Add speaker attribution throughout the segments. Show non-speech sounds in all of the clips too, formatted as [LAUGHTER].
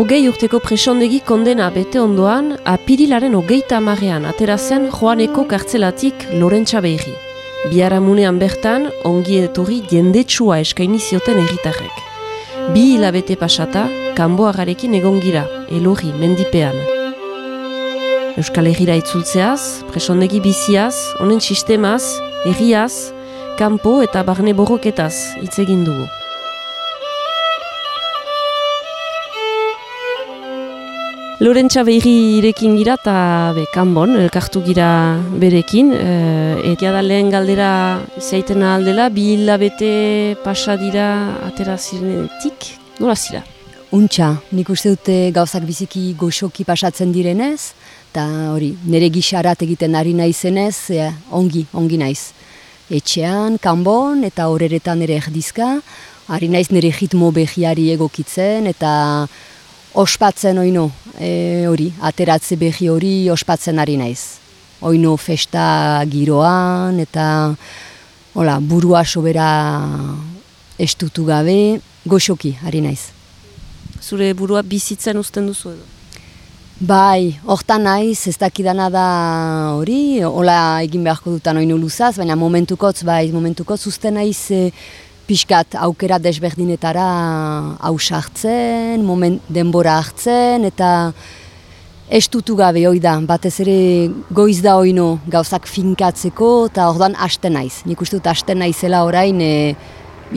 Speaker 1: Hogei urteko presondegi kondena bete ondoan, apirilaren hogeita amarean atera zen joaneko kartzelatik Lorentza Behiri. Biaramunean bertan, ongi etorri jendetsua eskaini zioten erritarrek. Bi hilabete pasata, kanboagarekin egon gira, elorri, mendipean. Euskal Herriera itzultzeaz, presondegi biziaz, honen sistemaz, erriaz, kanpo eta barne borroketaz hitz egin dugu. Lorentza behiri irekin gira eta kanbon, elkartu gira berekin. E, Eta da lehen galdera zaiten aldela, bi hilabete pasa dira atera zirenetik, nola zira?
Speaker 2: Untxa, nik uste dute gauzak biziki goxoki pasatzen direnez, eta hori, nire gixarat egiten ari naizenez, e, ongi, ongi naiz. Etxean, kanbon eta horeretan ere erdizka, ari naiz nire ritmo behiari egokitzen eta ospatzen oino, e, hori, ateratze behi hori ospatzen ari naiz. Oino festa giroan eta hola, burua sobera estutu gabe, goxoki ari naiz.
Speaker 1: Zure burua bizitzen uzten duzu edo?
Speaker 2: Bai, hortan naiz, ez dakidana da hori, hola egin beharko dutan oinu luzaz, baina momentukotz, bai, momentukotz uzten naiz e, pixkat aukera desberdinetara hausartzen, moment denbora hartzen, eta estutu gabe hoi da, batez ere goiz da oino gauzak finkatzeko, eta ordan hasten naiz. Nik uste dut hasten naizela orain e,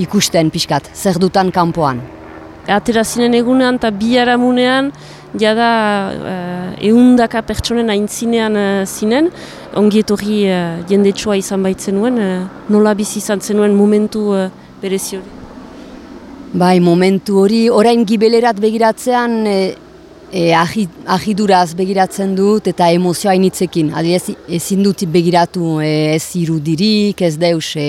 Speaker 2: ikusten pixkat, zer dutan kanpoan.
Speaker 1: Atera zinen egunean eta biharamunean, jada uh, eundaka pertsonen aintzinean uh, zinen, ongi etorri uh, jendetsua izan baitzen nuen, uh, nola bizi izan zenuen momentu uh, berezi hori?
Speaker 2: Bai, momentu hori, orain gibelerat begiratzean e, e, ahiduraz begiratzen dut eta emozioa initzekin. Adibidez, ezin dut begiratu e, ez irudirik, ez deus e,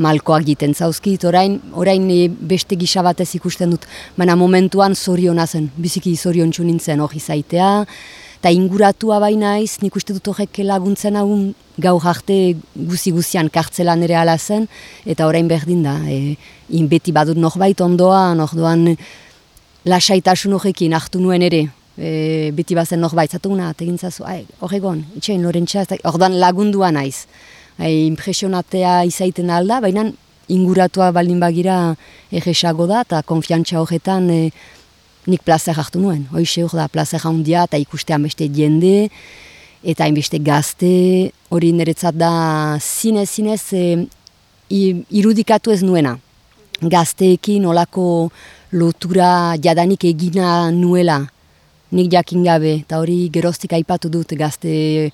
Speaker 2: malkoak egiten zauzkit, orain, orain e, beste gisa batez ikusten dut. Baina momentuan zoriona zen, biziki zorion nintzen hori zaitea, eta inguratua baina iz, nik uste dut horrek laguntzen hau gau jarte guzi-guzian kartzelan ere ala zen, eta orain berdin da. E, in beti badut norbait ondoan, orduan lasaitasun horrekin hartu nuen ere, e, beti bazen norbait, zatu guna, tegin zazu, horregon, itxain, lorentxa, orduan lagundua naiz. Ai, impresionatea izaiten alda, baina inguratua baldin bagira egesago da, eta konfiantza horretan e, nik plazer hartu nuen. Hoxe hor da, plazer handia eta ikustean beste jende, eta hainbeste gazte, hori niretzat da zinez, zinez e, irudikatu ez nuena. Gazteekin olako lotura jadanik egina nuela, nik jakin gabe, eta hori geroztik aipatu dut gazte,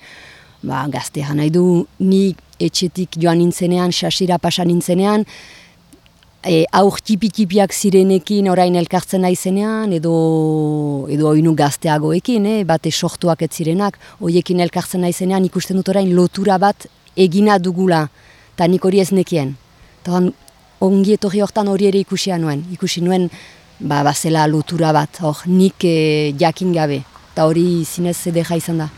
Speaker 2: ba, gazte nahi du, nik etxetik joan nintzenean, sasira pasan nintzenean, e, aur tipi-tipiak zirenekin orain elkartzen naizenean edo edo oinu gazteagoekin, eh, bate sortuak ez zirenak, hoiekin elkartzen naizenean ikusten dut orain lotura bat egina dugula, eta nik hori ez nekien. Eta ongi etorri hortan hori ere ikusia nuen, ikusi nuen ba, bazela lotura bat, hor nik e, jakin gabe, eta hori zinez zedera izan da.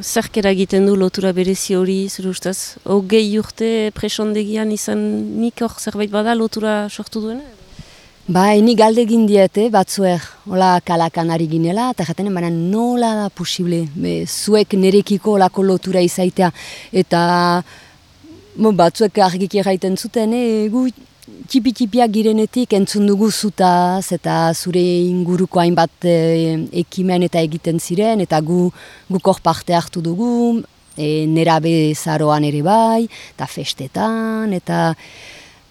Speaker 1: Zerkera egiten du lotura berezi hori, zer ustez? Ogei urte presondegian izan nik hor zerbait bada lotura sortu duena?
Speaker 2: Ba, eni galde egin diete, batzuek, hola kalakan ari ginela, eta jaten baina nola da posible, Be, zuek nerekiko olako lotura izaitea, eta bo, batzuek argik erraiten zuten, e, gu txipi-txipiak girenetik entzun dugu zutaz eta zure inguruko hainbat e, ekimen eta egiten ziren eta gu guk hor parte hartu dugu e, nerabe zaroan ere bai eta festetan eta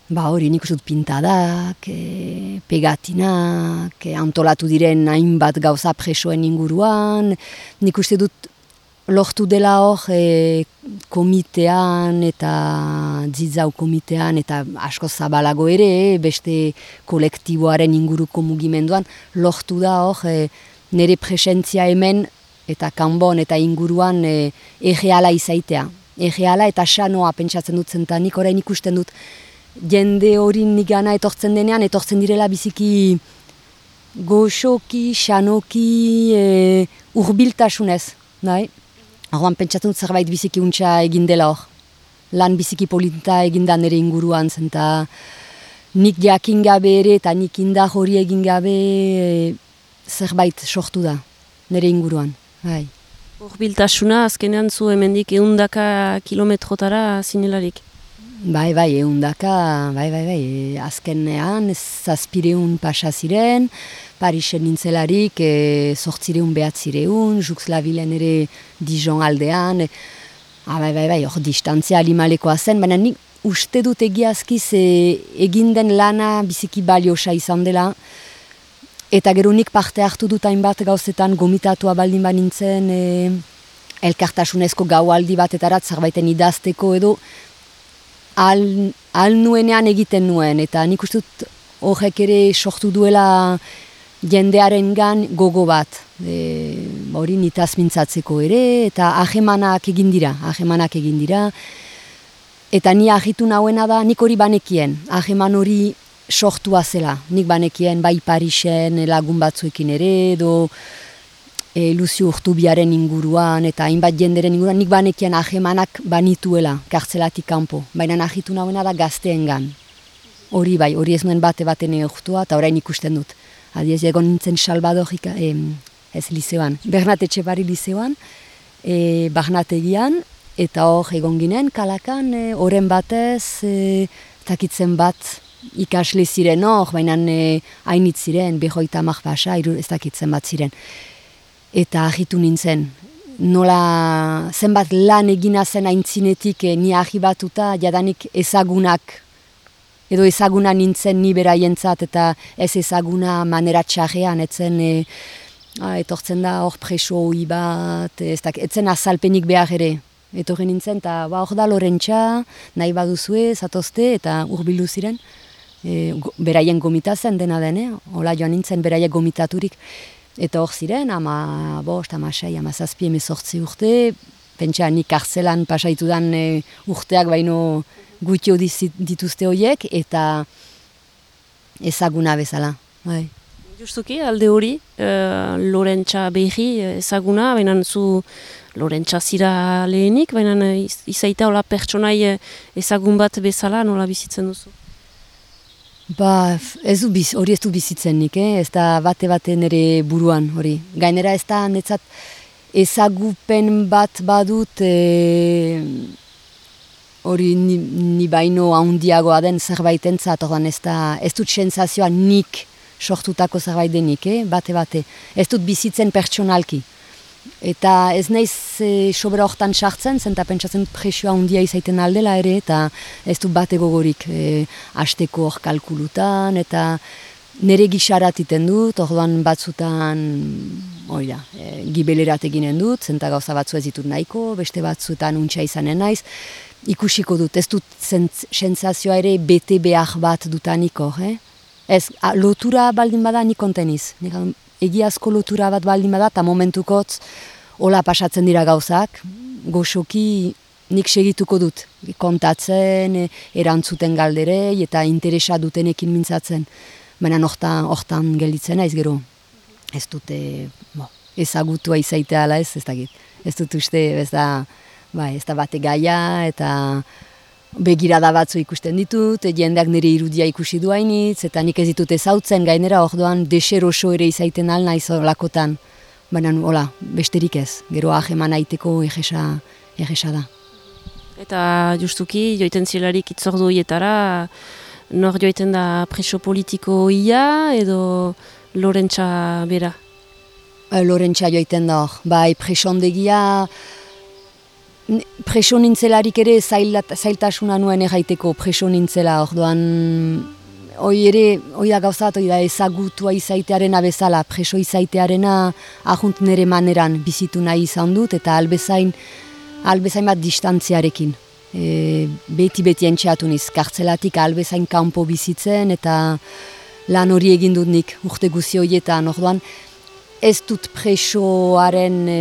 Speaker 2: ba hori nik usut pintadak, e, pegatinak, e, antolatu diren hainbat gauza presoen inguruan. Nik uste dut lortu dela hor e, komitean eta zitzau komitean eta asko zabalago ere, beste kolektiboaren inguruko mugimenduan, lortu da hor e, nire presentzia hemen eta kanbon eta inguruan e, egeala izaitea. Egeala eta sanoa pentsatzen dut zentanik, orain ikusten dut jende hori nigana etortzen denean, etortzen direla biziki goxoki, sanoki, e, urbiltasunez, nahi? Arduan pentsatzen zerbait biziki untxa egin dela hor. Lan biziki polita egin da nire inguruan zen, eta nik jakin gabe ere eta nik indar hori egin gabe zerbait sortu da, nire inguruan. Bai.
Speaker 1: Urbiltasuna azkenean zu hemendik eundaka kilometrotara zinelarik?
Speaker 2: Bai, bai, eundaka, bai, bai, bai, azkenean zazpireun pasa ziren, Parisen nintzelarik, e, sortzireun behatzireun, Juxlabilen ere Dijon aldean, e, bai, bai, bai, hor distantzia alimalekoa zen, baina nik uste dut egiazkiz e, eginden lana biziki baliosa izan dela, Eta gero nik parte hartu dut hainbat gauzetan gomitatua baldin ba nintzen e, elkartasunezko gaualdi batetarat zerbaiten idazteko edo al, al nuenean egiten nuen. Eta nik uste dut horrek ere sortu duela jendearen gan gogo bat. E, hori nitaz mintzatzeko ere eta ahemanak egin dira, ahemanak egin dira. Eta ni ahitu nauena da, nik hori banekien, aheman hori sortua zela. Nik banekien bai Parisen lagun batzuekin ere edo e, Luzio Urtubiaren inguruan eta hainbat jenderen inguruan nik banekien ahemanak banituela kartzelatik kanpo. Baina nahitu nahuena da gazteengan. Hori bai, hori ez nuen bate baten egoktua eta orain ikusten dut. Adiez egon nintzen Salvadorika, e, ez liseoan, Bernat Etxepari liseoan, e, Barnategian, eta hor egon ginen, kalakan, e, oren batez, e, takitzen bat, ikasle ziren hor, baina e, hainit ziren, behoita amak basa, ez dakitzen bat ziren. Eta ahitu nintzen, nola zenbat lan egina zen aintzinetik e, ni ahibatuta jadanik ezagunak, edo ezaguna nintzen ni beraientzat eta ez ezaguna manera txarrean, etzen e, a, etortzen da hor preso hoi bat, ez dak, etzen azalpenik behar ere. Etorri nintzen, eta ba, hor da lorentxa, nahi baduzue, zatozte, eta urbildu ziren. E, beraien gomita zen dena dene, hola joan nintzen beraiek gomitaturik, eta hor ziren, ama bost, ama sei, ama zazpi emezortzi urte, pentsa nik kartzelan pasaitu dan e, urteak baino gutio dituzte horiek, eta ezaguna bezala. Bai.
Speaker 1: Justuki, alde hori, e, Lorentza behi ezaguna, baina zu Lorentza zira lehenik, baina izaita hola pertsonai ezagun bat bezala nola bizitzen duzu?
Speaker 2: Ba, ez du biz, hori ez du bizitzen nik, eh? ez da bate bate nire buruan hori. Gainera ez da netzat ezagupen bat badut e, hori ni, ni baino handiagoa den zerbait entzat, ez, da, ez dut sensazioa nik sortutako zerbait denik, eh? bate bate. Ez dut bizitzen pertsonalki. Eta ez naiz e, sobera hortan sartzen, zenta pentsatzen presioa handia izaiten aldela ere, eta ez du bat egogorik e, asteko hor kalkulutan, eta nire gixarat iten dut, orduan batzutan, oida, e, gibelerat eginen dut, zenta gauza batzu ez ditut nahiko, beste batzutan untxa izanen naiz, ikusiko dut, ez dut sensazioa ere bete behar bat dutaniko, eh? Ez, lotura baldin bada nik konteniz, egiazko lotura bat baldin bada, eta momentukotz hola pasatzen dira gauzak, goxoki nik segituko dut, kontatzen, erantzuten galderei eta interesa dutenekin mintzatzen. Baina hortan, hortan gelditzen ez gero, ez dute bo, ezagutua izaitea ala ez, ez dakit. Ez dut uste, ez da, bai, ez da bate gaia eta begirada batzu ikusten ditut, jendeak nire irudia ikusi duainitz, eta nik ez ditut ezautzen gainera orduan deser oso ere izaiten al naiz lakotan. Baina, hola, besterik ez, gero aheman aiteko egesa, egesa da.
Speaker 1: Eta justuki, joiten zilarik itzordu hietara, nor joiten da preso politiko ia edo Lorentza bera?
Speaker 2: E, Lorentza joiten da, bai presondegia, preso nintzelarik ere zailat, zailtasuna nuen erraiteko preso nintzela, orduan hoi ere, hoi da gauzat, hoi da ezagutua izaitearen abezala, preso izaitearena ahunt nere maneran bizitu nahi izan dut, eta albezain, albezain bat distantziarekin. E, beti beti entxeatu niz, kartzelatik albezain kanpo bizitzen, eta lan hori egin dut nik urte guzi horietan, orduan ez dut presoaren e,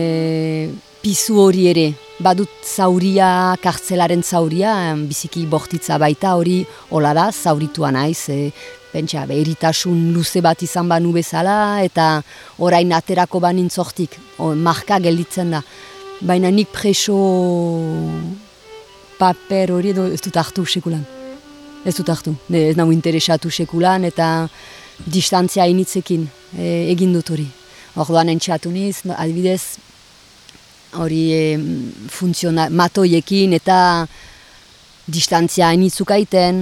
Speaker 2: pizu hori ere, badut zauria, kartzelaren zauria, biziki bortitza baita hori hola da, zauritua naiz, e, pentsa, eritasun luze bat izan banu bezala, eta orain aterako banin zortik, marka gelditzen da. Baina nik preso paper hori edo ez dut hartu sekulan. Ez dut hartu, ez nahu interesatu sekulan, eta distantzia initzekin e, egin dut hori. Orduan entxatu niz, adibidez, hori e, funtziona, matoiekin eta distantzia hainitzuka iten,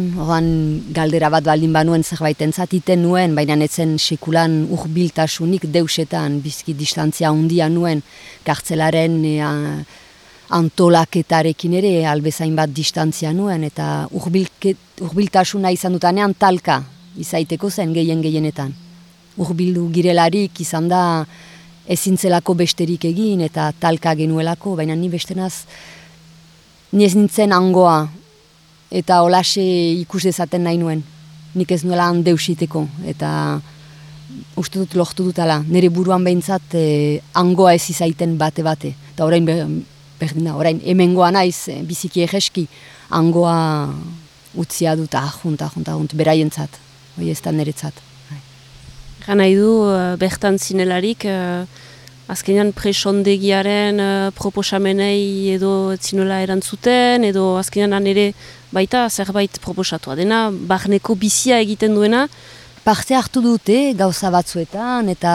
Speaker 2: galdera bat baldin banuen zerbait entzatiten nuen, baina netzen sekulan urbiltasunik deusetan, bizki distantzia handia nuen, kartzelaren e, antolaketarekin ere albezain bat distantzia nuen, eta urbiltasuna izan dutanean talka izaiteko zen gehien gehienetan. Urbildu girelarik izan da ezintzelako besterik egin eta talka genuelako, baina ni bestenaz ni ez nintzen angoa eta olase ikus dezaten nahi nuen. Nik ez nuela handeusiteko eta uste dut lohtu dutala. Nire buruan behintzat eh, angoa ez izaiten bate-bate. Eta orain, berdina, orain hemengoa naiz, eh, biziki egeski, angoa utzia dut ahunt, ahunt, ahunt, beraientzat, hori ez da niretzat.
Speaker 1: Gana nahi du, uh, bertan zinelarik, uh, azkenean presondegiaren uh, proposamenei edo zinela erantzuten, edo azkenean ere baita zerbait proposatua dena, barneko bizia egiten duena.
Speaker 2: Parte hartu dute gauza batzuetan eta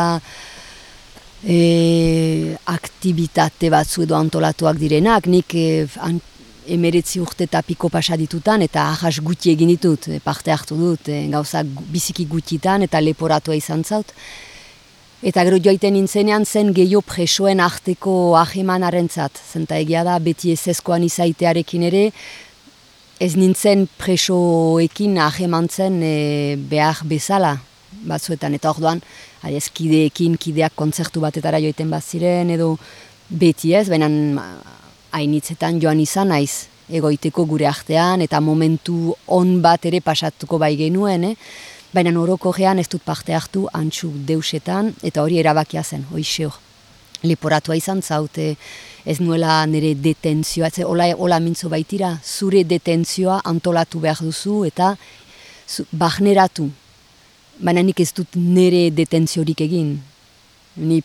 Speaker 2: e, aktivitate batzu edo antolatuak direnak, nik e, emeretzi urte eta piko pasa ditutan eta ahas guti egin ditut, e, parte hartu dut, e, gauza biziki gutitan eta leporatua izan zaut. Eta gero joaiten nintzenean zen gehiago presoen arteko ahemanaren zat. Zenta egia da beti ez ezkoan izaitearekin ere, ez nintzen presoekin ahemantzen e, behar bezala batzuetan. Eta orduan, ez kideekin, kideak kontzertu batetara joiten bat ziren, edo beti ez, baina hainitzetan joan izan naiz egoiteko gure artean eta momentu on bat ere pasatuko bai genuen, eh? baina horoko gean ez dut parte hartu antxu deusetan eta hori erabakia zen, hoi xeo. Leporatua izan zaute, ez nuela nire detentzioa, ez hola, hola mintzo baitira, zure detentzioa antolatu behar duzu eta zu, bahneratu. Baina nik ez dut nire detentziorik egin. Ni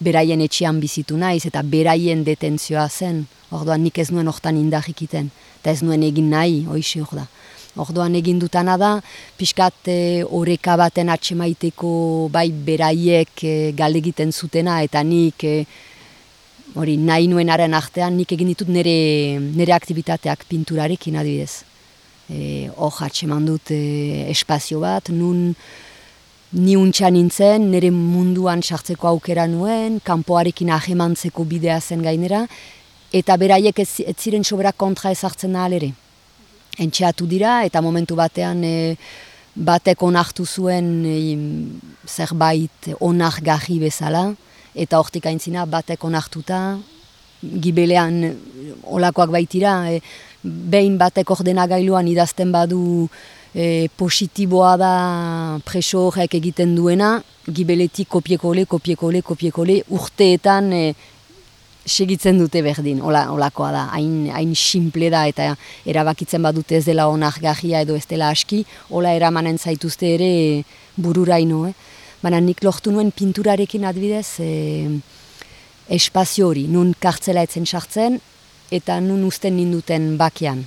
Speaker 2: beraien etxean bizitu naiz eta beraien detentzioa zen. Orduan nik ez nuen hortan indarrikiten. Eta ez nuen egin nahi, hoxe hor da. Orduan egin dutana da, pixkat e, oreka baten atxemaiteko bai beraiek e, galdegiten zutena eta nik e, hori nahi nuenaren artean nik egin ditut nire, nire aktivitateak pinturarekin adibidez. Hor e, atxeman dut e, espazio bat, nun ni untxa nintzen, nire munduan sartzeko aukera nuen, kanpoarekin ahemantzeko bidea zen gainera, eta beraiek ez, ez ziren sobera kontra ezartzen da ere. Entxeatu dira, eta momentu batean e, batek onartu zuen e, zerbait onar gaji bezala, eta hortik aintzina batek onartuta, gibelean olakoak baitira, e, behin batek ordenagailuan idazten badu e, positiboa da preso horrek egiten duena, gibeletik kopiekole, kopiekole, kopiekole, urteetan e, segitzen dute berdin, Ola, olakoa da, hain, hain simple da eta erabakitzen badute ez dela onak gajia edo ez dela aski, hola eramanen zaituzte ere bururaino, eh? Baina nik lohtu nuen pinturarekin adibidez e, espazio hori, nun kartzela etzen sartzen eta nun usten ninduten bakian.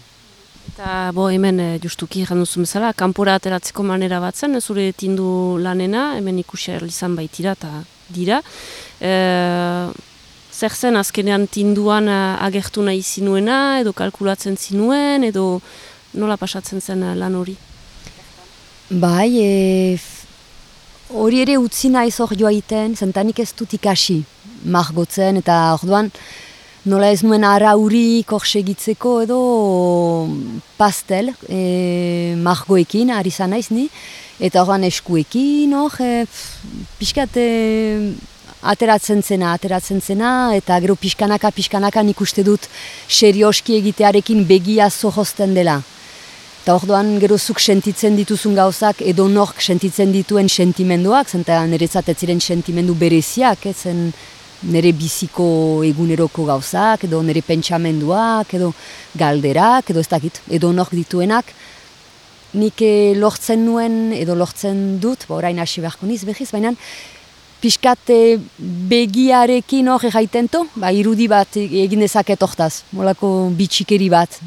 Speaker 1: Eta bo hemen e, justuki egin duzu bezala, kanpora ateratzeko manera bat zen, zure tindu lanena, hemen ikusia izan baitira eta dira. E, zer zen azkenean tinduan eh, agertu nahi zinuena, edo kalkulatzen zinuen, edo nola pasatzen zen lan hori?
Speaker 2: Bai, hori ere utzi nahi zor joa iten, zentanik ez dut ikasi margotzen, eta orduan, nola ez nuen arauri korsegitzeko edo pastel e, margoekin ari naiz ni. Eta horren eskuekin hor e, pixkat e, ateratzen zena, ateratzen zena. Eta gero pixkanaka pixkanaka nik uste dut serioski egitearekin begia zohozten dela. Eta orduan gero zuk sentitzen dituzun gauzak edo nork sentitzen dituen sentimenduak zenta niretzat ez ziren sentimendu bereziak zen nire biziko eguneroko gauzak, edo nire pentsamenduak, edo galderak, edo ez dakit, edo nok dituenak, nik eh, lortzen nuen, edo lortzen dut, ba orain hasi beharko niz behiz, baina pixkat eh, begiarekin hor egaiten to, ba, irudi bat egin dezaket hortaz, molako bitxikeri bat.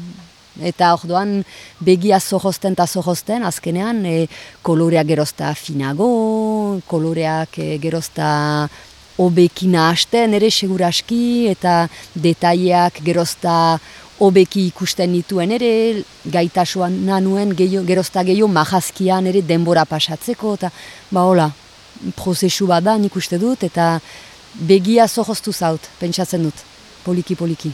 Speaker 2: Eta hor begia zohozten eta zohozten, azkenean e, koloreak gerozta finago, koloreak e, gerozta obekina hasten ere seguraski eta detaileak gerozta obeki ikusten nituen ere, gaitasuan nanuen gerozta gehiago majazkian ere denbora pasatzeko, eta ba hola, prozesu bat da nik uste dut, eta begia zohoztu zaut, pentsatzen dut, poliki-poliki.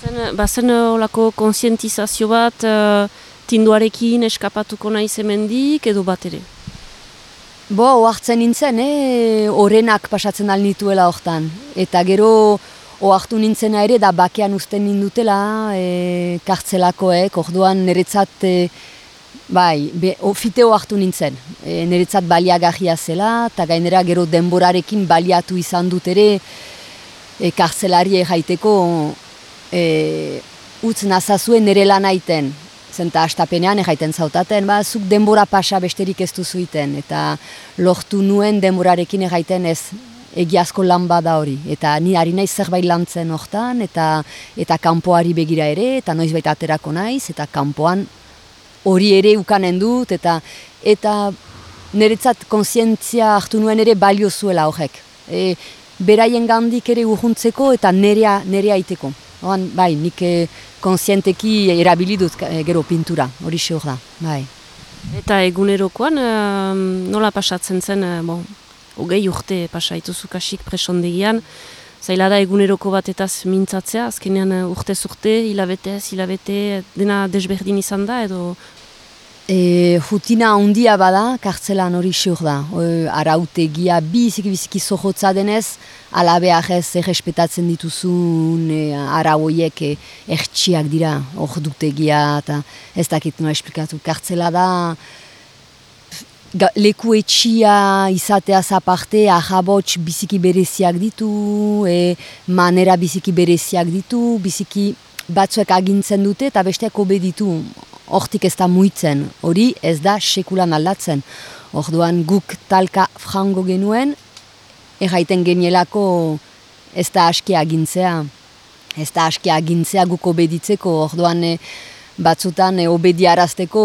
Speaker 1: Bazen, bazen olako konsientizazio bat, uh, tinduarekin eskapatuko nahi zemendik edo bat ere?
Speaker 2: Bo, oartzen nintzen, eh? orenak pasatzen alnituela hortan. Eta gero, oartu nintzena ere, da bakean usten nindutela, e, kartzelakoek, orduan niretzat, e, bai, be, o, fite oartu nintzen. E, niretzat baliagahia zela, eta gainera gero denborarekin baliatu izan dut ere, e, kartzelari jaiteko, e, utz nazazuen nire lan aiten. Zenta astapenean egaiten zautaten, ba, zuk denbora pasa besterik ez duzuiten, eta lortu nuen denborarekin egaiten ez egiazko lan bada hori. Eta ni ari naiz zerbait lantzen hortan, eta eta kanpoari begira ere, eta noiz baita aterako naiz, eta kanpoan hori ere ukanen dut, eta eta niretzat konsientzia hartu nuen ere balio zuela horrek. E, beraien gandik ere urhuntzeko eta nerea, nerea iteko. Oan, bai, nik eh, konsienteki erabili dut eh, gero pintura, hori xeor da, bai.
Speaker 1: Eta egunerokoan, nola pasatzen zen, uh, bon, ogei urte pasaituzu kasik presondegian, zaila da eguneroko batetaz mintzatzea, azkenean urte zurte, hilabetez, hilabete, dena desberdin izan da, edo
Speaker 2: E, jutina handia bada, kartzelan hori xur da. E, arautegia biziki biziki zohotza denez, alabeak ez errespetatzen dituzun e, arauiek e, ertxiak dira, hor dutegia, eta ez dakit nola esplikatu. Kartzela da, leku etxia izatea zaparte, ahabots biziki bereziak ditu, e, manera biziki bereziak ditu, biziki batzuek agintzen dute eta besteak obe ditu hortik ez da muitzen, hori ez da sekulan aldatzen. Orduan guk talka frango genuen, erraiten genielako ez da aski agintzea. Ez da aski agintzea guk obeditzeko, orduan e, batzutan e, obediarazteko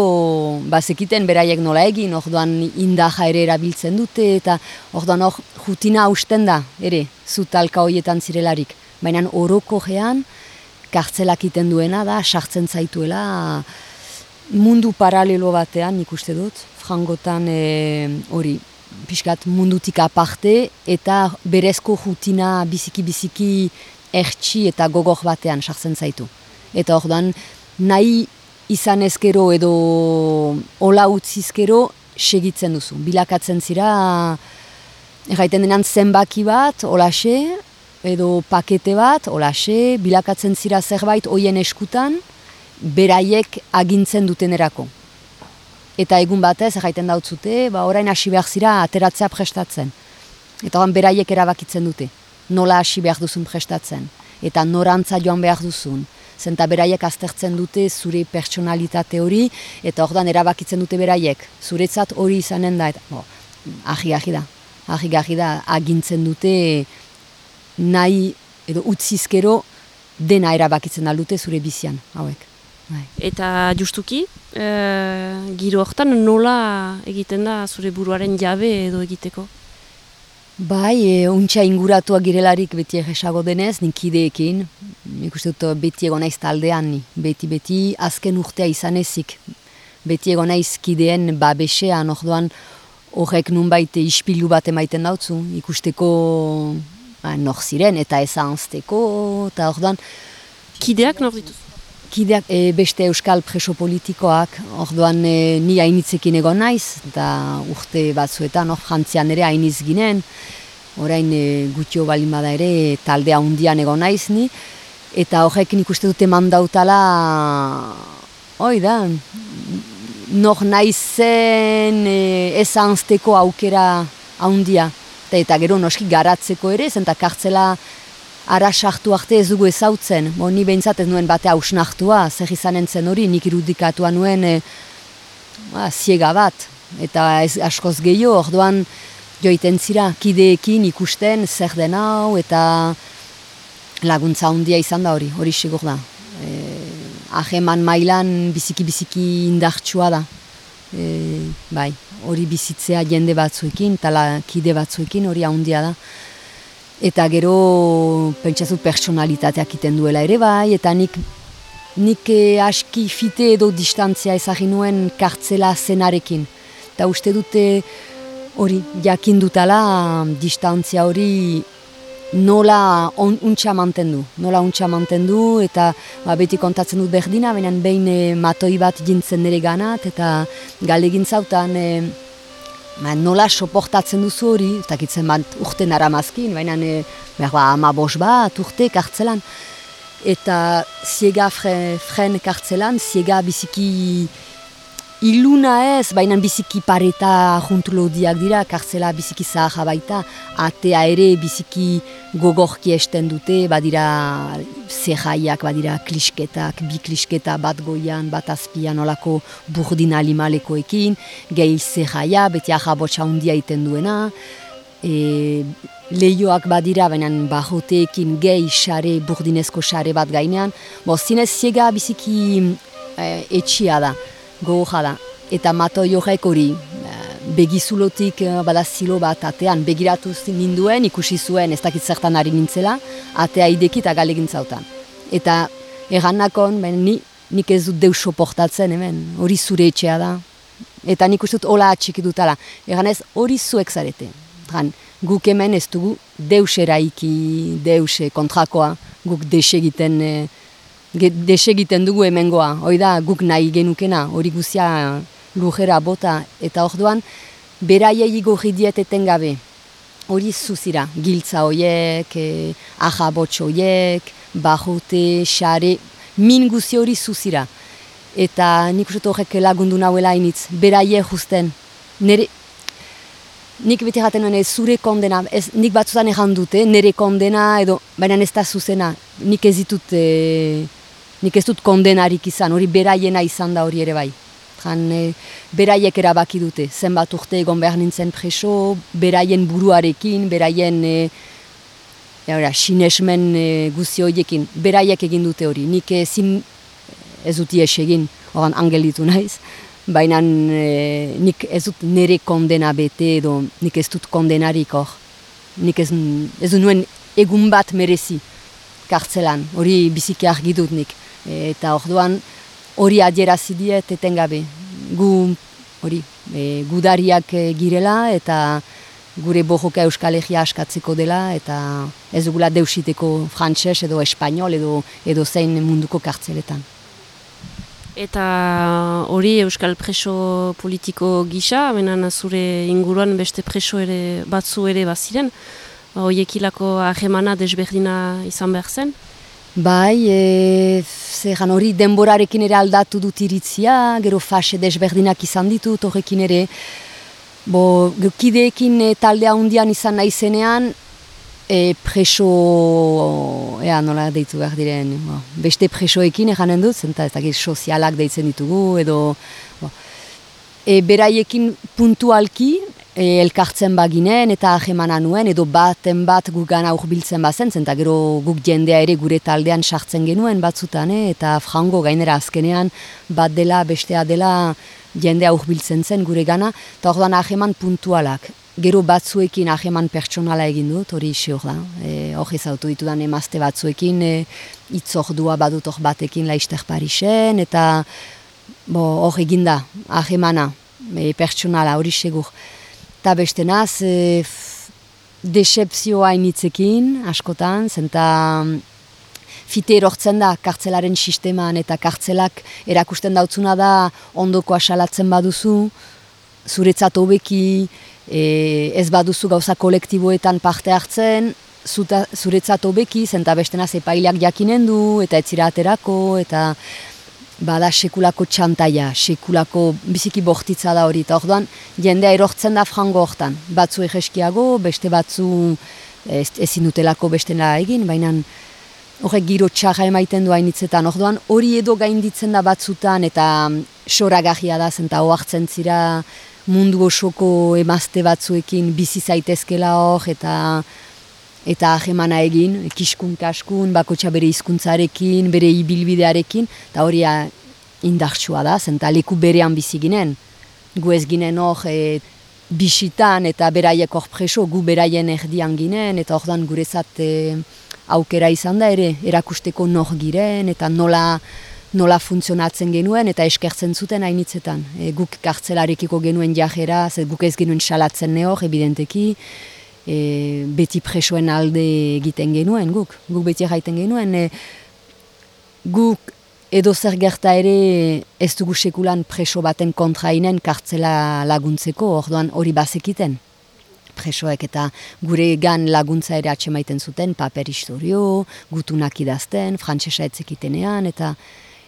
Speaker 2: bazekiten beraiek nola egin, orduan indaja ere erabiltzen dute, eta orduan hor jutina hausten da, ere, zu talka horietan zirelarik. Baina oroko gean, kartzelak iten duena da, sartzen zaituela, mundu paralelo batean nik dut, frangotan e, hori, pixkat mundutik aparte eta berezko jutina biziki-biziki ertsi eta gogor batean sartzen zaitu. Eta hor nahi izan ezkero edo ola utzizkero segitzen duzu. Bilakatzen zira, erraiten denan zenbaki bat, olaxe, edo pakete bat, olaxe, bilakatzen zira zerbait hoien eskutan, beraiek agintzen dutenerako. Eta egun batez, jaiten dautzute, ba, orain hasi behar zira ateratzea prestatzen. Eta orain beraiek erabakitzen dute, nola hasi behar duzun prestatzen. Eta norantza joan behar duzun. Zenta beraiek aztertzen dute zure pertsonalitate hori, eta ordan erabakitzen dute beraiek. Zuretzat hori izanen da, eta bo, ahi ahi da. Ahi ahi da, agintzen dute nahi edo utzizkero dena erabakitzen aldute zure bizian, hauek.
Speaker 1: Bai. Eta justuki, e, giro hortan nola egiten da zure buruaren jabe edo egiteko?
Speaker 2: Bai, e, untxa inguratuak girelarik beti egesago denez, ninkideekin, nik uste dut beti egon naiz taldean, beti beti azken urtea izan ezik, beti egon naiz kideen babesean, orduan horrek nunbait ispilu bat emaiten dautzu, ikusteko ba, nor ziren eta ezanzteko, eta orduan...
Speaker 1: Kideak nor dituz?
Speaker 2: kideak e, beste euskal preso politikoak, orduan e, ni hainitzekin egon naiz, eta urte batzuetan, hor, jantzian ere hainiz ginen, orain e, gutio balin bada ere taldea hundian egon naiz ni, eta horrek nik uste dute mandautala, oi da, nor naizen e, ezanzteko aukera haundia, eta, gero noski garatzeko ere, zenta kartzela, ara sartu arte ez dugu ezautzen. Bo, ni behintzat ez nuen bate hausnartua, zer izan entzen hori, nik irudikatua nuen e, ba, ziega bat. Eta ez askoz gehiago, orduan joiten zira, kideekin ikusten zer den hau, eta laguntza handia izan da hori, hori sigur da. E, aheman mailan biziki-biziki indartsua da. E, bai, hori bizitzea jende batzuekin, tala kide batzuekin hori handia da. eta gero pentsatu personalitateak iten duela ere bai, eta nik nik eh, aski fite edo distantzia ezagin nuen kartzela zenarekin. Eta uste dute hori, jakin dutala distantzia hori nola on, untxa mantendu. Nola untxa mantendu eta ba, beti kontatzen dut berdina, baina behin e, matoi bat jintzen nire ganat eta galegin zautan e, ba, nola soportatzen duzu hori, eta kitzen bat urte naramazkin, baina e, ba, ama bos bat urte kartzelan eta ziega fre, fren kartzelan, ziega biziki iluna ez, baina biziki pareta juntulodiak dira, kartzela biziki zaharra baita, atea ere biziki gogorki esten dute, badira zehaiak, badira klisketak, bi klisketa bat goian, bat azpian olako burdin alimalekoekin, gehi zehaia, beti ahabotxa hundia iten duena, e, lehioak badira, baina bajoteekin gehi xare, burdinezko xare bat gainean. Bo, zinez ziega biziki e, etxia da, gogoja da. Eta mato jorek hori, e, begizulotik e, bada zilo bat atean, begiratu ninduen, ikusi zuen, ez dakit zertan ari nintzela, atea ideki eta galegin zautan. Eta egan nakon, ni, nik ez dut deus soportatzen hemen, hori zure etxea da. Eta nik uste dut hola atxiki dutala. Egan ez hori zuek zarete. Tran, guk hemen ez dugu deus eraiki, deus kontrakoa, guk desegiten, e, desegiten dugu hemengoa. Hoi da, guk nahi genukena, hori guzia lujera bota, eta orduan, beraiei gorri dieteten gabe. Hori zuzira, giltza horiek, e, aja botxo horiek, bajote, xare, min guzi hori zuzira. Eta nik uste horrek lagundu nahuela initz, beraie justen. Nere, Nik beti jaten nuen zure kondena, ez, nik batzutan egan dute, nire kondena edo, baina ez da zuzena, nik ez ditut, e, nik ez dut kondenarik izan, hori beraiena izan da hori ere bai. Jan, e, beraiek erabaki dute, zenbat urte egon behar nintzen preso, beraien buruarekin, beraien e, ja, sinesmen e, guzi horiekin, beraiek egin dute hori, nik ezin ez dut ies egin, horan angelitu naiz, baina e, nik ez dut nire kondena bete edo nik ez dut kondenarik hor. Nik ez, ez du nuen egun bat merezi kartzelan, hori biziki argi dut nik. Eta orduan hori adierazi diet etengabe. Gu, hori, e, gudariak e, girela eta gure bojoka euskal egia askatzeko dela eta ez dugula deusiteko frantses edo espainol edo, edo zein munduko kartzeletan.
Speaker 1: Eta hori euskal preso politiko gisa, benen zure inguruan beste preso ere batzu ere baziren, horiekilako ahemana desberdina izan behar zen?
Speaker 2: Bai, e, zerran hori denborarekin ere aldatu dut iritzia, gero fase desberdinak izan ditut horrekin ere, Bo, kideekin e, taldea hundian izan nahi zenean, e, preso, ea nola deitu behar diren, bo, beste presoekin eganen dut, zenta ez dakit sozialak deitzen ditugu, edo e, beraiekin puntualki e, elkartzen baginen eta ahemana nuen, edo baten bat guk gana urbiltzen bazen, zenta gero guk jendea ere gure taldean sartzen genuen batzutan, e, eta frango gainera azkenean bat dela, bestea dela jendea urbiltzen zen gure gana, eta orduan aheman puntualak gero batzuekin aheman pertsonala egin dut, hori isi hor da. E, hor ezautu ditudan emazte batzuekin, e, itzordua badut hor batekin laizter Parisen, eta hor egin da, ahemana, e, pertsonala, hori segur. Eta beste naz, e, decepzioa initzekin, askotan, zenta fite erortzen da kartzelaren sisteman eta kartzelak erakusten dautzuna da ondoko asalatzen baduzu, zuretzat hobeki, e, ez baduzu gauza kolektiboetan parte hartzen, zuta, zuretzat hobeki, zenta bestena zepaileak jakinen du, eta etzira aterako, eta bada sekulako txantaia, sekulako biziki bortitza da hori, eta orduan jendea erortzen da frango hortan, batzu egeskiago, beste batzu ez, ezin dutelako bestena egin, baina horrek giro txarra emaiten du hainitzetan, orduan hori edo gainditzen da batzutan, eta soragahia da, zenta hoartzen zira, mundu osoko emazte batzuekin bizi zaitezkela hor eta eta ahemana egin, kiskun kaskun, bakotxa bere hizkuntzarekin, bere ibilbidearekin, eta hori indartsua da, zenta leku berean bizi ginen. Gu ez ginen hor, e, bisitan eta beraiek hor preso, gu beraien erdian ginen, eta hor dan gurezat e, aukera izan da ere, erakusteko nor giren, eta nola, nola funtzionatzen genuen, eta eskertzen zuten hainitzetan. E, guk kartzelarekiko genuen jajera, ze guk ez genuen salatzen neor, evidenteki, e, beti presoen alde egiten genuen, guk, guk beti gaiten genuen, e, guk edo zer gerta ere ez dugu sekulan preso baten kontrainen kartzela laguntzeko, orduan hori bazekiten. Presoek eta gure gan laguntza ere atxemaiten zuten, paper historio, gutunak idazten, frantsesa etzekitenean, eta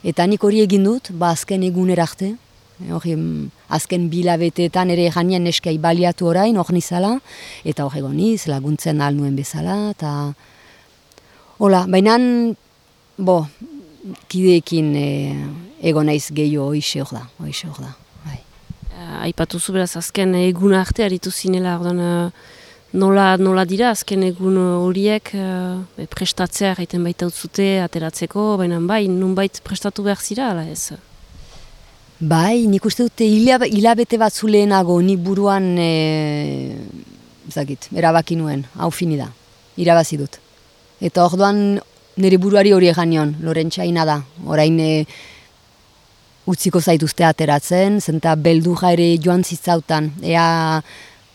Speaker 2: eta nik hori egin dut, ba azken egun erarte, hori mm, azken bilabeteetan ere janien neskai baliatu orain, hor nizala, eta hor egoniz, laguntzen alnuen bezala, eta... Hola, baina, bo, kideekin e, ego naiz gehiago oixe hor da, oixe hor da. Bai.
Speaker 1: Uh, Aipatu zu beraz azken egun arte aritu zinela, ordan, nola, nola dira azken egun horiek uh, prestatzea egiten baita utzute ateratzeko, baina bai, nunbait prestatu behar zira, ala ez?
Speaker 2: Bai, nik uste dute hilabete bat zulenago ni buruan e, zakit, erabaki nuen, hau fini da, irabazi dut. Eta orduan nire buruari hori egan nion, lorentxaina da. Orain e, utziko zaituzte ateratzen, zenta beldu ere joan zitzautan. Ea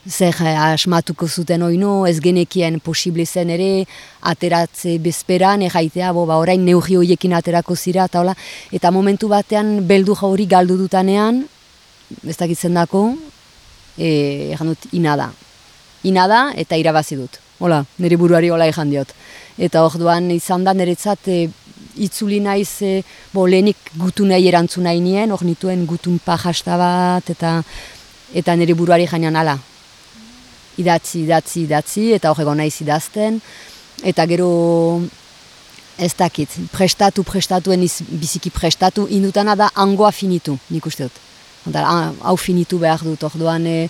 Speaker 2: zer asmatuko zuten oino, ez genekien posible zen ere, ateratze bezperan, egaitea, bo, ba, orain neugi horiekin aterako zira, eta hola. Eta momentu batean beldu hori galdu dutanean, ez dakitzen dako, e, egan dut, inada. Inada eta irabazi dut. Hola, nire buruari hola egan diot eta orduan izan da niretzat e, itzuli naiz e, bo, lehenik gutu erantzun nahi nien, hor nituen gutun pajasta bat, eta eta nire buruari jainan ala. Idatzi, idatzi, idatzi, eta hor egon naiz idazten, eta gero ez dakit, prestatu, prestatu, eniz biziki prestatu, indutana da angoa finitu, nik uste dut. Hau finitu behar dut, orduan, e,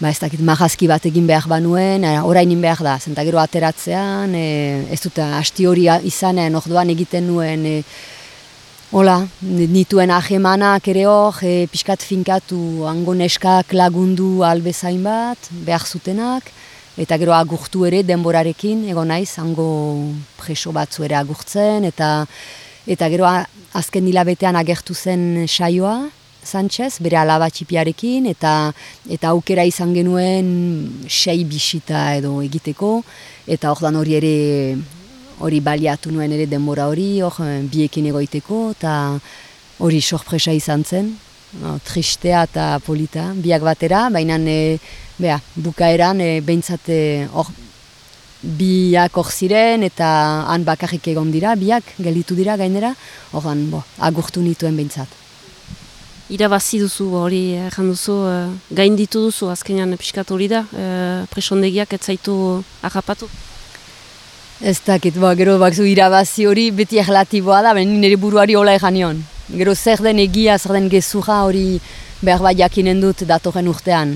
Speaker 2: ba ez dakit mahazki bat egin behar banuen, e, orainin behar da, zenta ateratzean, e, ez dut asti hori izanen, orduan egiten nuen, e, hola, nituen ahemanak ere hor, e, pixkat finkatu ango neskak lagundu albezain bat, behar zutenak, eta gero agurtu ere denborarekin, ego naiz, ango preso batzu ere agurtzen, eta eta gero azken hilabetean agertu zen saioa, Sanchez, bere alaba txipiarekin, eta eta aukera izan genuen sei bisita edo egiteko, eta hor hori ere hori baliatu nuen ere denbora hori, hor biekin egoiteko, eta hori sorpresa izan zen, no, tristea eta polita, biak batera, baina e, bea, bukaeran e, behintzat hor biak hor ziren eta han bakarrik egon dira, biak gelditu dira gainera, hor agurtu nituen behintzat
Speaker 1: irabazi duzu hori egin duzu, uh, gain ditu duzu azkenean pixkat hori da, uh, presondegiak ez zaitu agapatu?
Speaker 2: Ez dakit, ba, gero bakzu irabazi hori beti erlatiboa da, baina nire buruari hola egin nion. Gero zer den egia, zer den gezura hori behar bat jakinen dut datorren urtean.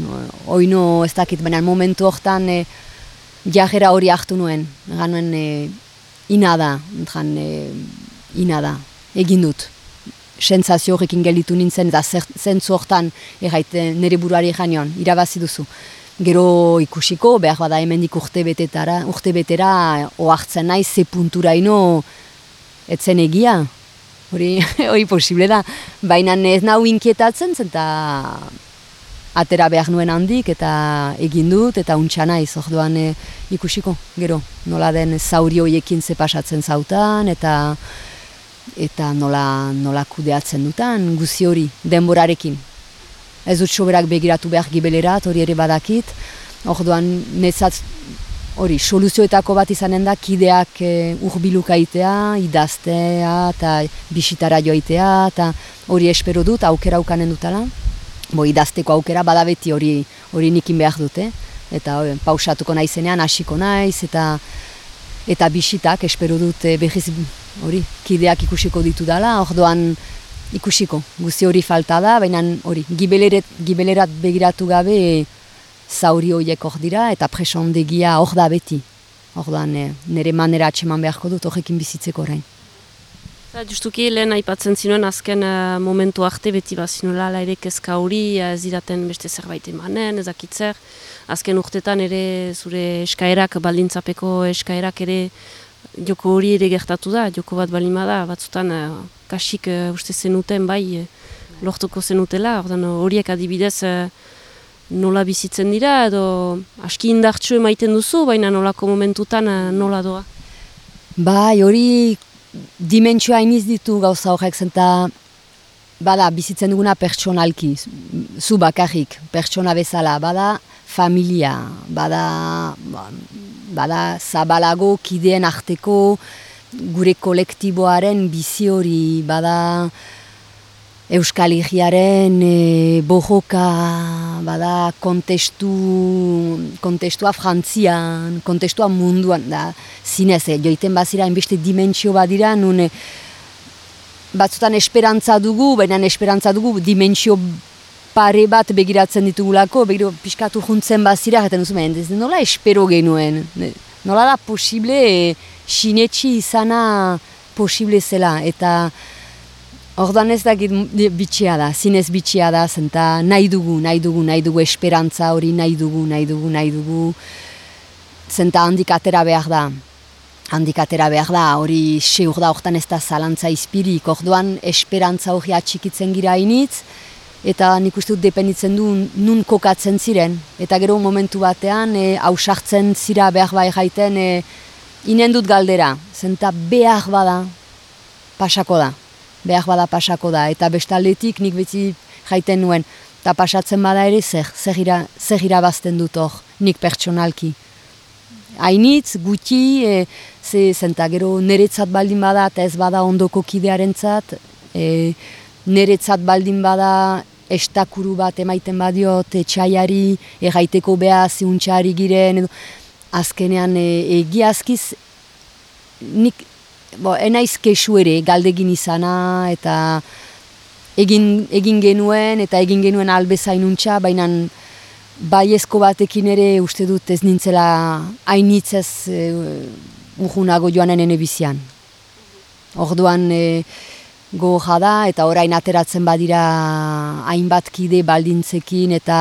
Speaker 2: Oino ez dakit, baina momentu hortan e, jajera hori hartu nuen. Egan nuen e, inada, entran, e, inada, egin dut sensazio horrekin gelitu nintzen eta zentzu hortan erraite nire buruari janion, irabazi duzu. Gero ikusiko, behar bada hemendik urte betetara, urte betera oartzen nahi ze puntura ino etzen egia. Hori, [LAUGHS] hori posible da. Baina ez nahu inkietatzen zen eta atera behar nuen handik eta egin dut eta untsa naiz orduan e, ikusiko. Gero, nola den zauri horiekin ze pasatzen zautan eta eta nola, nola kudeatzen dutan guzi hori denborarekin. Ez dut soberak begiratu behar gibelerat, hori ere badakit, orduan nezat hori soluzioetako bat izanen da kideak e, urbilukaitea, idaztea eta bisitara joitea eta hori espero dut aukera ukanen dutala. Bo, idazteko aukera badabeti hori hori nikin behar dute. Eta pausatuko naizenean hasiko naiz eta eta bisitak espero dut e, behiz hori, kideak ikusiko ditu dela, orduan ikusiko, guzti hori falta da, baina hori, gibeleret, gibelerat begiratu gabe zauri horiek hor dira eta presondegia hor da beti. Orduan, e, nire manera atseman beharko dut horrekin bizitzeko orain.
Speaker 1: justuki lehen aipatzen zinuen azken uh, momentu arte beti bazinula ere kezka hori ez diraten beste zerbait emanen, ezakitzer. Azken urtetan ere zure eskaerak, baldintzapeko eskaerak ere joko hori ere gertatu da, joko bat balima da, batzutan uh, kasik uh, uste zenuten bai uh, lortuko zenutela, horiek adibidez uh, nola bizitzen dira edo aski indartsu emaiten duzu, baina nolako momentutan uh, nola doa?
Speaker 2: Bai, hori dimentsua iniz ditu gauza horrek zenta bada bizitzen duguna pertsonalki, zu bakarrik, pertsona bezala, bada familia, bada, ba, bada zabalago kideen arteko gure kolektiboaren bizi hori, bada Euskal Herriaren e, bojoka, bada kontestu, kontestua frantzian, kontestua munduan, da, zinez, eh, joiten bazira, enbeste dimentsio badira, nun e, batzutan esperantza dugu, baina esperantza dugu dimentsio pare bat begiratzen ditugulako, begiro piskatu juntzen bazira, eta duzu, ez nola espero genuen, nola da posible, e, sinetxi izana posible zela, eta Ordan ez dakit bitxia da, zinez bitxia da, zenta nahi dugu, nahi dugu, nahi dugu esperantza hori, nahi dugu, nahi dugu, nahi dugu, zenta handik atera behar da. Handik atera behar da, hori seur da hortan ez da zalantza izpirik, orduan esperantza hori atxikitzen gira initz, eta nik uste dut dependitzen du nun kokatzen ziren. Eta gero momentu batean, e, zira behar bai jaiten, e, inen dut galdera, zenta behar bada, pasako da behar bada pasako da, eta bestaldetik nik beti jaiten nuen, eta pasatzen bada ere zer, zer irabazten dut hor, nik pertsonalki. Hainitz, guti, e, ze zenta gero neretzat baldin bada, eta ez bada ondoko kidearen zat, e, neretzat baldin bada, estakuru bat emaiten badiot, etxaiari, erraiteko beha ziuntxari giren, edo, azkenean e, egiazkiz, nik bo, enaiz kesu ere galdegin izana eta egin, egin genuen eta egin genuen albezain untxa, baina baiezko batekin ere uste dut ez nintzela hainitzez e, urgunago joanen ene bizian. Orduan e, goja da eta orain ateratzen badira hainbat kide baldintzekin eta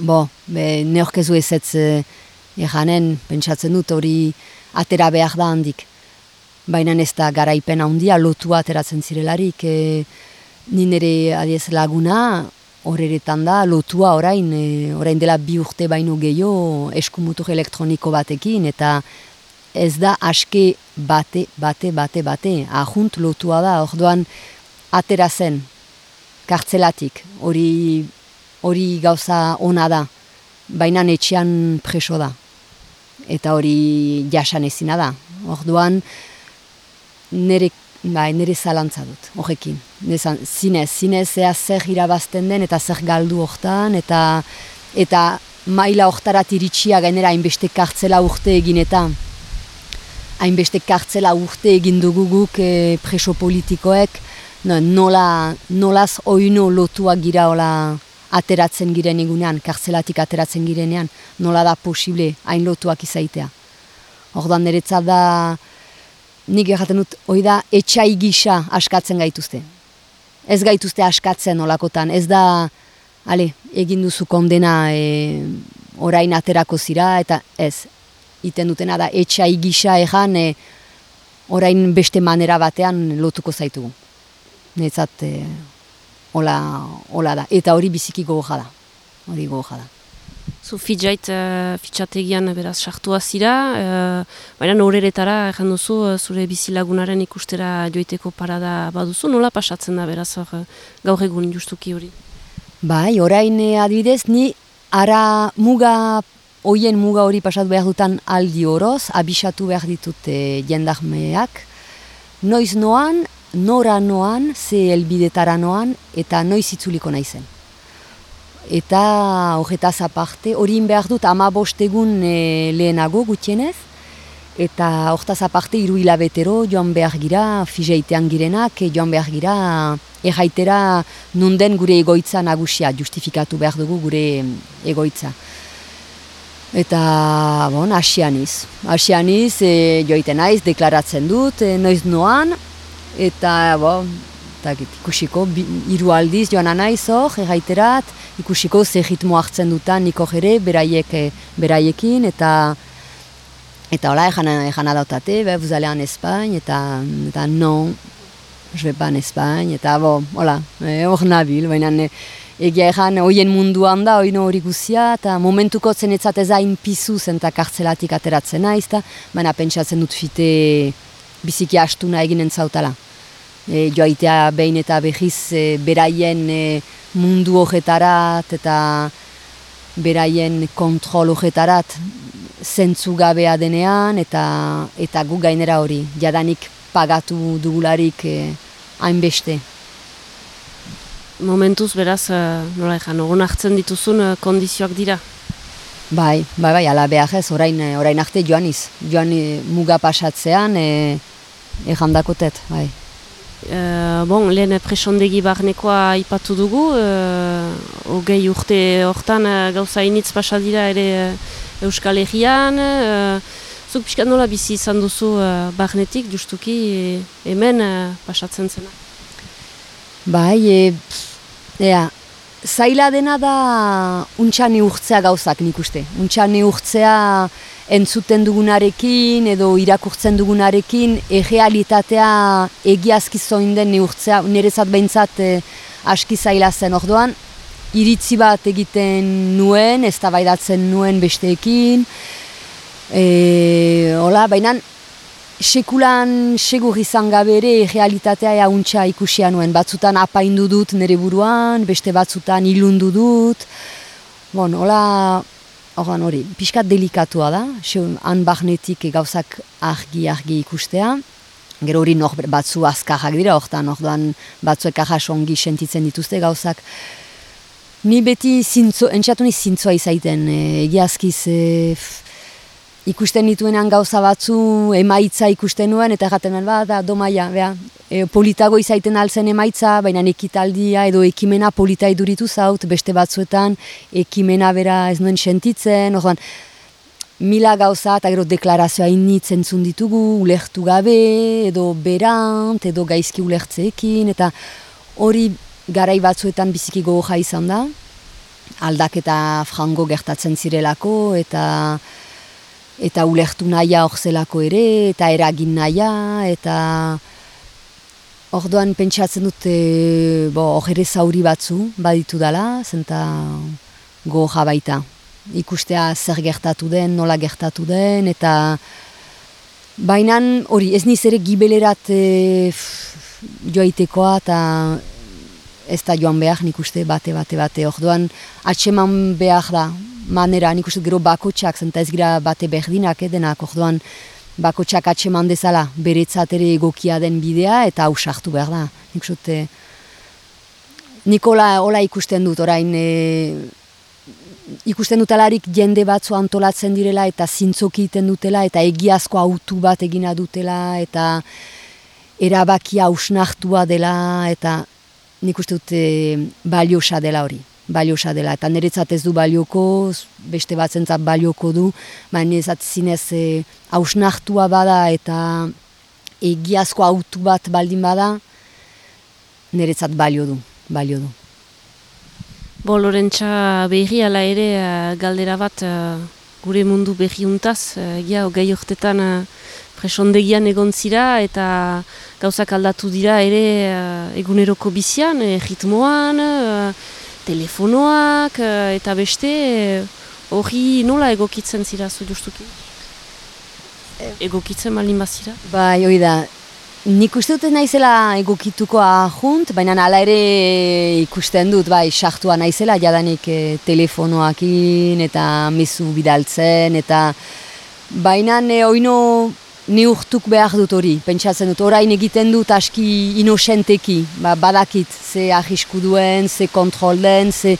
Speaker 2: bo, be, neorkezu ez ez e, eganen, pentsatzen dut hori atera behar da handik. Baina ez da garaipen handia lotua ateratzen zirelarik. E, nire adiez laguna horretan da lotua orain, e, orain dela bi urte baino gehiago eskumutur elektroniko batekin eta ez da aske bate, bate, bate, bate, ahunt lotua da, orduan atera zen, kartzelatik, hori hori gauza ona da, baina etxean preso da. Eta hori jasan ezina da. Orduan nire, bai, nire zalantza dut, horrekin. Zinez, zinez ea zer irabazten den eta zer galdu hortan, eta, eta maila hortarat iritsia gainera hainbeste kartzela urte egin eta hainbeste kartzela urte egin duguguk e, preso politikoek, no, nola, nolaz oino lotuak gira hola ateratzen giren egunean, kartzelatik ateratzen girenean, nola da posible hain lotuak izaitea. Ordan niretzat da, nik erraten dut, hoi da, etxai gisa askatzen gaituzte. Ez gaituzte askatzen olakotan, ez da, ale, egin duzu kondena e, orain aterako zira, eta ez, iten dutena da, etxai gisa egan, e, orain beste manera batean lotuko zaitugu. Niretzat, e, Ola, ola da. Eta hori biziki gogoja da. Hori gogoja da.
Speaker 1: Zu fitxait, uh, fitxategian beraz sartua zira, uh, baina noreretara egin duzu uh, zure bizilagunaren ikustera joiteko parada baduzu, nola pasatzen da beraz uh, gaur egun justuki hori?
Speaker 2: Bai, orain adibidez, ni ara muga, hoien muga hori pasatu behar dutan aldi oroz, abisatu behar ditut jendahmeak, noiz noan, nora noan, ze elbidetara noan, eta noiz itzuliko naizen. Eta horretaz aparte, hori behar dut ama bostegun e, lehenago gutienez, eta horretaz aparte iru hilabetero joan behar gira, fizeitean girenak, joan behar gira, erraitera nun den gure egoitza nagusia, justifikatu behar dugu gure egoitza. Eta, bon, asianiz. Asianiz, e, joiten naiz, deklaratzen dut, e, noiz noan, eta, bon, eta ikusiko, hiru aldiz joan naiz hor, erraiterat, ikusiko ze ritmo hartzen dutan niko jere, beraiek, e, beraiekin, eta, eta hola, ejan, ejan adautate, be, buzalean Espain, eta, eta non, je vais pas en Espagne, eta, bon, hola, e, hor nabil, baina, e, egia egan hoien munduan da, oino hori guzia, eta momentuko zen ez zain pizu zen eta kartzelatik ateratzen naiz, eta baina pentsatzen dut fite biziki astuna eginen zautala. E, joaitea behin eta behiz e, beraien e, mundu hojetarat eta beraien kontrol hojetarat zentzu gabea denean eta eta gu gainera hori, jadanik pagatu dugularik e, hainbeste
Speaker 1: momentuz beraz, uh, nola ezan, ogon hartzen dituzun uh, kondizioak dira?
Speaker 2: Bai, bai, bai, ala behar ez, orain, eh, orain arte joan iz. Joan muga pasatzean, e, dakotet, bai.
Speaker 1: Uh, bon, lehen presondegi barnekoa ipatu dugu, uh, ogei urte hortan gauza initz pasadira ere Euskal Herrian, uh, zuk pixka nola bizi izan duzu uh, barnetik, justuki hemen uh, pasatzen zena?
Speaker 2: Bai, e, Ea, zaila dena da untxani urtzea gauzak nik uste. Untxani urtzea entzuten dugunarekin edo irakurtzen dugunarekin errealitatea egiazki zoin den neurtzea, nerezat behintzat eh, aski zaila zen orduan. Iritzi bat egiten nuen, ez da nuen besteekin. E, hola, baina sekulan segur izan gabe ere realitatea jauntza ikusia nuen. Batzutan apaindu dut nire buruan, beste batzutan ilundu dut. Bon, hola, horan hori, pixkat delikatua da, han bahnetik gauzak argi-argi ikustea. Gero hori noch batzu azkarrak dira, hortan, orduan batzuek ahas ongi sentitzen dituzte gauzak. Ni beti zintzo, entxatu ni zintzoa izaiten, egiazkiz, e, ikusten nituenan gauza batzu emaitza ikusten nuen eta jaten nuen bat da domaia, beha. E, politago izaiten altzen emaitza, baina ekitaldia edo ekimena polita iduritu zaut, beste batzuetan ekimena bera ez nuen sentitzen, orduan, mila gauza eta gero deklarazioa initzen ditugu, ulertu gabe, edo berant, edo gaizki ulertzeekin, eta hori garai batzuetan biziki gogoja izan da, aldaketa frango gertatzen zirelako, eta eta ulertu naia hor zelako ere, eta eragin naia, eta orduan pentsatzen dute hor ere zauri batzu baditu dela, zenta go jabaita. Ikustea zer gertatu den, nola gertatu den, eta baina hori ez niz ere gibelerat e, joaitekoa, eta ez da joan behar nik uste bate, bate, bate. Orduan atseman behar da, manera, nik uste gero bakotxak, zenta ez gira bate berdinak edenak, orduan bakotxak atseman dezala, beretzat ere egokia den bidea eta hausartu behar da. Nik uste, Nikola hola ikusten dut, orain e, ikusten dutelarik jende batzu antolatzen direla eta zintzoki iten dutela eta egiazko autu bat egina dutela eta erabakia hausnartua dela eta nik uste dut e, baliosa dela hori baliosa dela. Eta niretzat ez du balioko, beste batzentzat balioko du, baina niretzat zinez e, bada eta egiazko autu bat baldin bada, niretzat balio du, balio du.
Speaker 1: Bo, Lorentza berri ala ere uh, galdera bat uh, gure mundu berri untaz, uh, egia, gai urtetan uh, presondegian egon zira eta gauzak aldatu dira ere uh, eguneroko bizian, uh, ritmoan, telefonoak eh, eta beste eh, hori nola egokitzen zira zu justuki? Egokitzen malin bazira?
Speaker 2: Bai, hori da. Nik uste dut naizela egokituko ahunt, baina ala ere ikusten dut, bai, sartua naizela, jadanik e, telefonoakin eta mezu bidaltzen, eta baina ne, oino neurtuk behar dut hori, pentsatzen dut, orain egiten dut aski inosenteki, ba, badakit, ze ahisku duen, ze kontrol den, ze...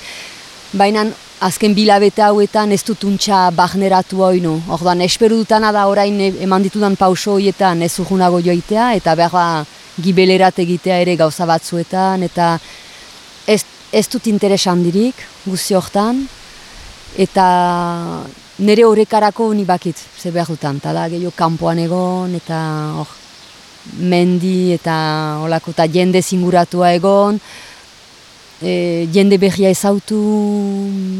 Speaker 2: Baina azken bilabete hauetan ez dut untxa bahneratu hori Orduan, esperu dutana da orain e, eman ditudan pauso horietan ez urgunago joitea, eta behar ba, gibelerat egitea ere gauza batzuetan, eta ez, ez dut interesan dirik, guzti hortan, eta nire horrekarako ni bakit, ze behar dutan, eta da gehiago kanpoan egon, eta hor, mendi eta olako, eta jende zinguratua egon, e, jende behia ezautu,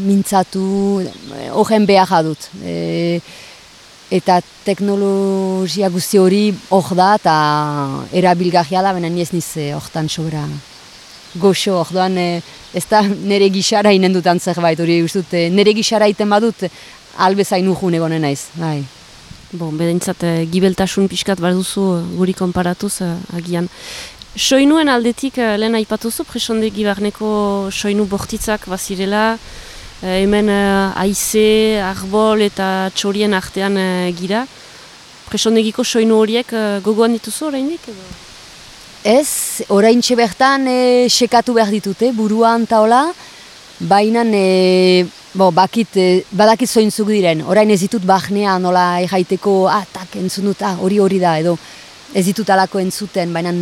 Speaker 2: mintzatu, horren behar adut. E, eta teknologia guzti hori hor da, eta erabilgahia da, baina niez niz hortan sobera goxo, orduan e, ez da nire gixara inen dutan zerbait, hori ustut, e, nire gixara iten badut, albezain ujun egonen naiz, bai.
Speaker 1: Bon, bedentzat, e, gibeltasun pixkat bat duzu guri konparatuz, agian. Soinuen aldetik, lehen aipatuzu, presonde gibarneko soinu bortitzak bazirela, hemen aize, arbol eta txorien artean gira. Presondegiko soinu horiek gogoan dituzu oraindik edo?
Speaker 2: Ez, orain bertan e, sekatu behar ditute, buruan eta hola, baina e, bo, bakit, e, badakit zoinzuk diren, orain ez ditut bahnea nola ejaiteko, ah, tak, entzun dut, ah, hori hori da, edo ez ditut alako entzuten, baina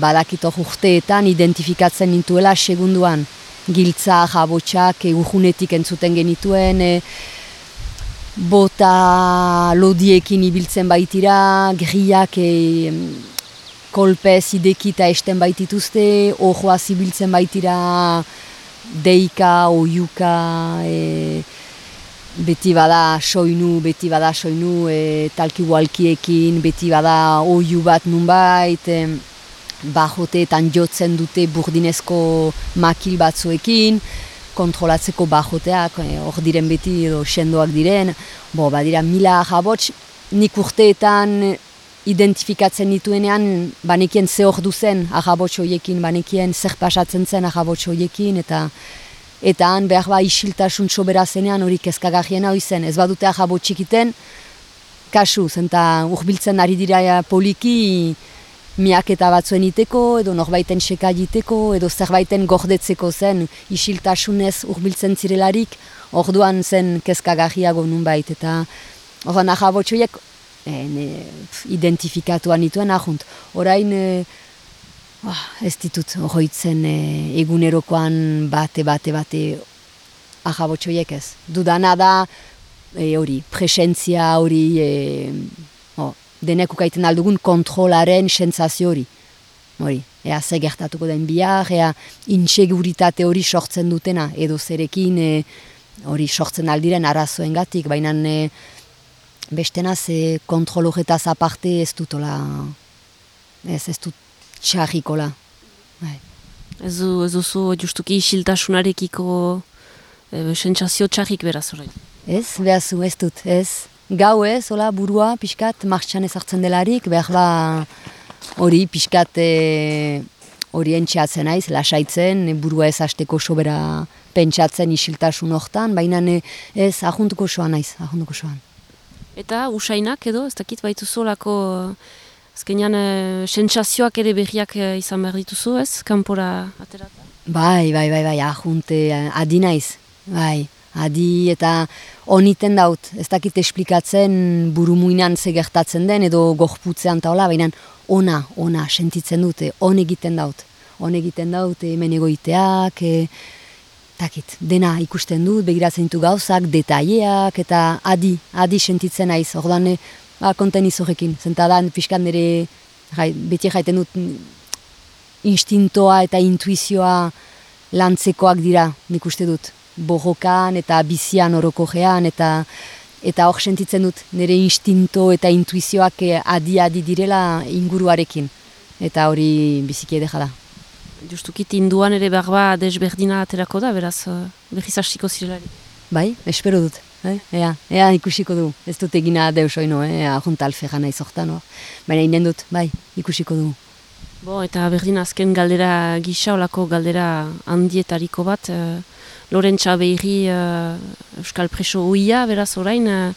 Speaker 2: badakit urteetan identifikatzen nintuela segunduan, giltza, jabotxak, e, ujunetik entzuten genituen, e, bota lodiekin ibiltzen baitira, griak, e, kolpez ideki esten baitituzte, ojoa zibiltzen baitira deika, oiuka, e, beti bada soinu, beti bada soinu, e, talki walkiekin, beti bada oiu bat nunbait, e, bajoteetan jotzen dute burdinezko makil batzuekin, kontrolatzeko bajoteak, e, hor diren beti edo sendoak diren, bo, badira mila jabots, nik urteetan identifikatzen dituenean banekien ze hor duzen ahabotxoiekin, banekien zer pasatzen zen ahabotxoiekin, eta eta han behar ba isiltasun sobera zenean hori kezkagahien hau izen. Ez badute ahabotxikiten, kasu, zenta urbiltzen ari dira poliki miak eta batzuen iteko, edo norbaiten seka iteko, edo zerbaiten gordetzeko zen isiltasunez urbiltzen zirelarik, orduan zen kezkagahiago nunbait, eta Orduan, ahabotxoiek e, identifikatuan nituen ahunt. Orain, e, oh, ez ditut horretzen e, egunerokoan bate, bate, bate ahabotxoiek ez. Dudana da, e, hori, presentzia hori, e, oh, denek ukaiten aldugun kontrolaren sentzazio hori. Hori, ea ze gertatuko den bihar, ea inseguritate hori sortzen dutena, edo zerekin hori sortzen aldiren arazoen gatik, baina bestena ze kontrol horretaz aparte ez dutola, ez ez dut txarrikola. Bai.
Speaker 1: Ez duzu justuki isiltasunarekiko e, sentsazio txarrik beraz horrein?
Speaker 2: Ez, behazu, ez dut, ez. Gau ez, hola, burua, pixkat, martxan ezartzen delarik, behar ba hori pixkat e, hori entxeatzen aiz, lasaitzen, burua ez hasteko sobera pentsatzen isiltasun hortan, baina ez, ahuntuko soan aiz, ahuntuko soan.
Speaker 1: Eta usainak edo, ez dakit baitu zolako, azkenean, e, sentsazioak ere berriak e, izan behar dituzu ez, kanpora aterata?
Speaker 2: Bai, bai, bai, bai, ahunte, adi naiz, bai, adi eta oniten daut, ez dakit esplikatzen burumuinan ze gertatzen den edo gorputzean taola, baina ona, ona, sentitzen dute, on egiten daut, on egiten daut, hemen egoiteak, e, takit, dena ikusten dut, begiratzen ditu gauzak, detaileak, eta adi, adi sentitzen naiz, ordan, ba, konten izorekin, zentadan, pixkan nire, jai, beti jaiten dut, instintoa eta intuizioa lantzekoak dira, nik uste dut, borrokan eta bizian orokojean, eta eta hor sentitzen dut, nire instinto eta intuizioak adi-adi direla inguruarekin, eta hori biziki edera da
Speaker 1: justuki tinduan ere behar ba desberdina aterako da, beraz, uh, behiz hastiko zirelari.
Speaker 2: Bai, espero dut. Eh? Ea, ea ikusiko du, ez dut egina deus oino, eh? junta alfe nahi no? baina inen dut, bai, ikusiko du.
Speaker 1: Bo, eta berdin azken galdera gisa, olako galdera handietariko bat, uh, Lorentza behiri uh, Euskal Preso uia, beraz orain, uh,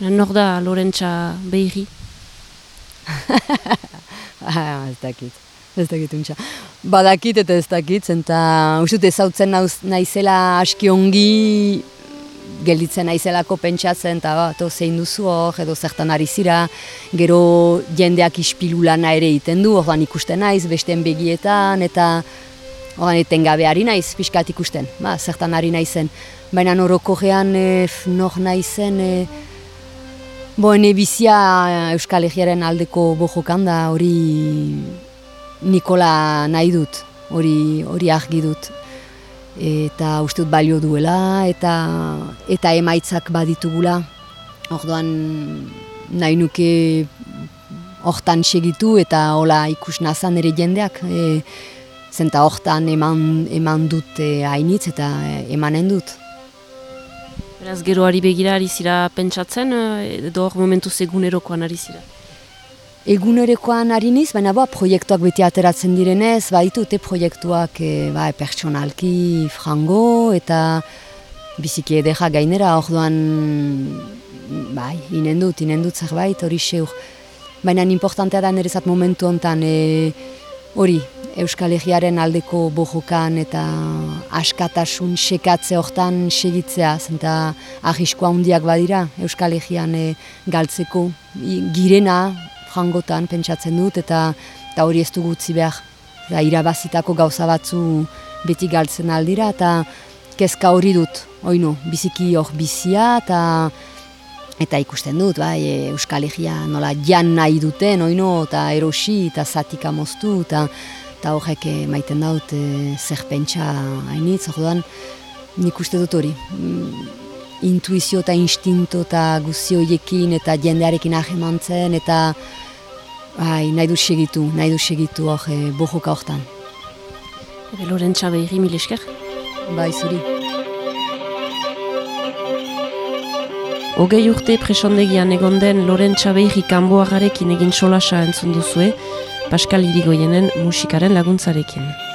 Speaker 1: nor da Lorentza behiri? [LAUGHS]
Speaker 2: ah, ez dakit ez dakit untxa. Badakit eta ez dakit, eta usut ezautzen naizela aski ongi gelditzen naizelako pentsatzen, eta ba, zein duzu hor, edo zertan ari zira, gero jendeak ispilu lana ere egiten du, ordan ikusten naiz, besteen begietan, eta Oan eten gabe ari naiz, pixkat ikusten, ba, zertan ari naizen. Baina noroko gean, e, nor naizen, e, boen bizia Euskal Egiaren aldeko bojokan da hori Nikola nahi dut, hori hori argi dut. Eta uste dut balio duela eta eta emaitzak baditugula. Orduan nahi nuke hortan segitu eta hola ikus nazan ere jendeak. E, zenta hortan eman, eman dut e, hainitz eta emanen dut.
Speaker 1: Beraz, gero ari begira ari zira pentsatzen, e, edo hor momentu segunerokoan ari zira?
Speaker 2: Egunerekoan ari niz, baina ba, proiektuak beti ateratzen direnez, baditute proiektuak e, ba, pertsonalki frango eta biziki edera gainera, orduan bai, inen dut, inen dut zerbait, hori seur. Baina importantea da nerezat momentu hontan e, hori, Euskal Herriaren aldeko bojokan eta askatasun sekatze hortan segitzea, zenta ahiskoa handiak badira Euskal Herrian e, galtzeko girena, frangotan pentsatzen dut eta eta hori ez dugu utzi behar. Da, irabazitako gauza batzu beti galtzen aldira eta kezka hori dut, oino, biziki hor bizia eta eta ikusten dut, bai, e, Euskal Herria nola jan nahi duten, oino, eta erosi eta zatika moztu eta eta horrek maiten daut e, zer pentsa hainitz, orduan nik uste dut hori. Intuizio eta instinto eta guzioiekin eta jendearekin ahemantzen eta Ai, nahi du segitu, nahi du segitu hor e, bojoka hortan.
Speaker 1: Ebe Lorentza behiri mil esker?
Speaker 2: Bai, zuri.
Speaker 1: Ogei urte presondegian egon den Lorentza behiri kanboagarekin egin solasa entzun duzue, Pascal Irigoyenen musikaren laguntzarekin.